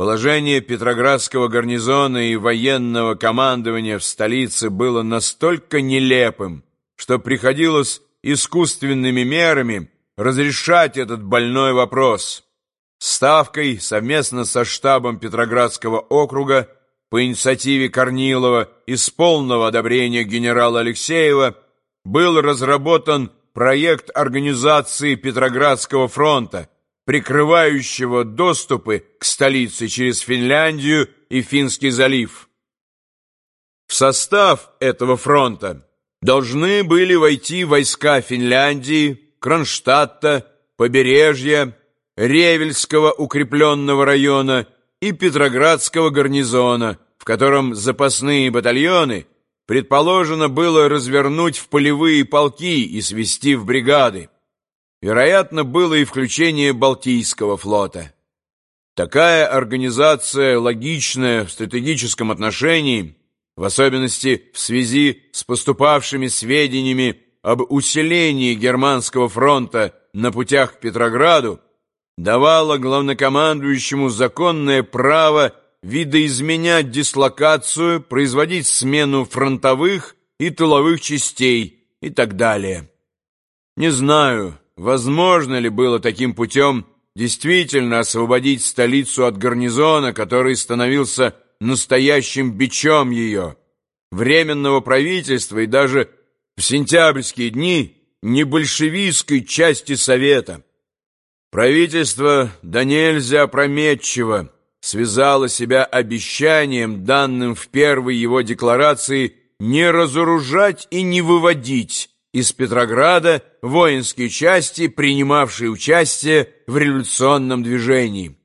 Положение Петроградского гарнизона и военного командования в столице было настолько нелепым, что приходилось искусственными мерами разрешать этот больной вопрос. Ставкой совместно со штабом Петроградского округа по инициативе Корнилова и с полного одобрения генерала Алексеева был разработан проект организации Петроградского фронта, прикрывающего доступы к столице через Финляндию и Финский залив. В состав этого фронта должны были войти войска Финляндии, Кронштадта, побережья, Ревельского укрепленного района и Петроградского гарнизона, в котором запасные батальоны предположено было развернуть в полевые полки и свести в бригады. Вероятно, было и включение Балтийского флота. Такая организация, логичная в стратегическом отношении, в особенности в связи с поступавшими сведениями об усилении германского фронта на путях к Петрограду, давала главнокомандующему законное право видоизменять дислокацию, производить смену фронтовых и тыловых частей и так далее. Не знаю, возможно ли было таким путем действительно освободить столицу от гарнизона, который становился настоящим бичом ее, временного правительства и даже в сентябрьские дни небольшевистской части Совета. Правительство да нельзя опрометчиво связало себя обещанием, данным в первой его декларации, не разоружать и не выводить из Петрограда воинские части, принимавшие участие в революционном движении.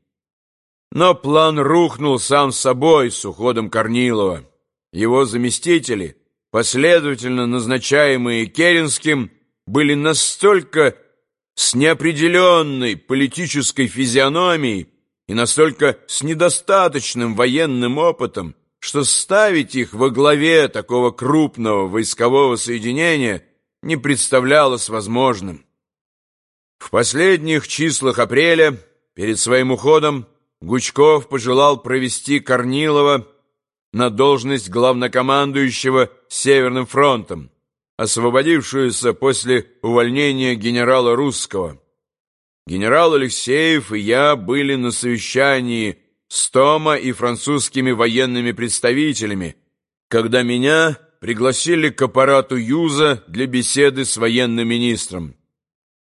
Но план рухнул сам собой с уходом Корнилова. Его заместители, последовательно назначаемые Керенским, были настолько с неопределенной политической физиономией и настолько с недостаточным военным опытом, что ставить их во главе такого крупного войскового соединения – не представлялось возможным. В последних числах апреля, перед своим уходом, Гучков пожелал провести Корнилова на должность главнокомандующего Северным фронтом, освободившуюся после увольнения генерала Русского. Генерал Алексеев и я были на совещании с Тома и французскими военными представителями, когда меня пригласили к аппарату Юза для беседы с военным министром.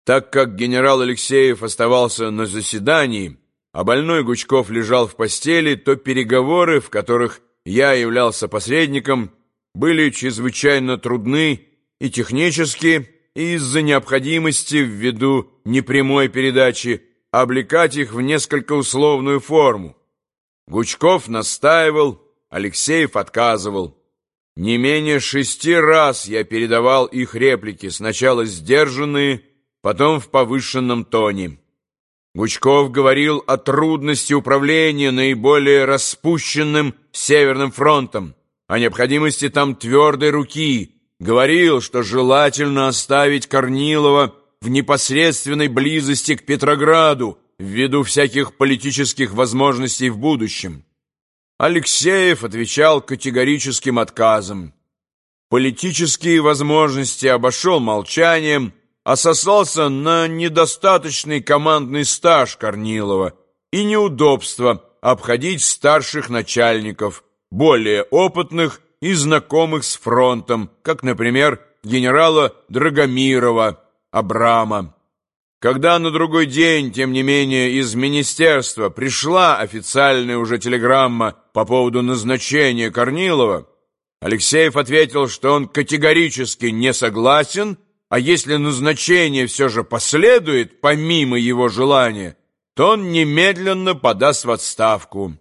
Так как генерал Алексеев оставался на заседании, а больной Гучков лежал в постели, то переговоры, в которых я являлся посредником, были чрезвычайно трудны и технически, и из-за необходимости, ввиду непрямой передачи, облекать их в несколько условную форму. Гучков настаивал, Алексеев отказывал. Не менее шести раз я передавал их реплики, сначала сдержанные, потом в повышенном тоне. Гучков говорил о трудности управления наиболее распущенным Северным фронтом, о необходимости там твердой руки, говорил, что желательно оставить Корнилова в непосредственной близости к Петрограду ввиду всяких политических возможностей в будущем. Алексеев отвечал категорическим отказом. Политические возможности обошел молчанием, а сослался на недостаточный командный стаж Корнилова и неудобство обходить старших начальников, более опытных и знакомых с фронтом, как, например, генерала Драгомирова, Абрама. Когда на другой день, тем не менее, из министерства пришла официальная уже телеграмма по поводу назначения Корнилова, Алексеев ответил, что он категорически не согласен, а если назначение все же последует помимо его желания, то он немедленно подаст в отставку.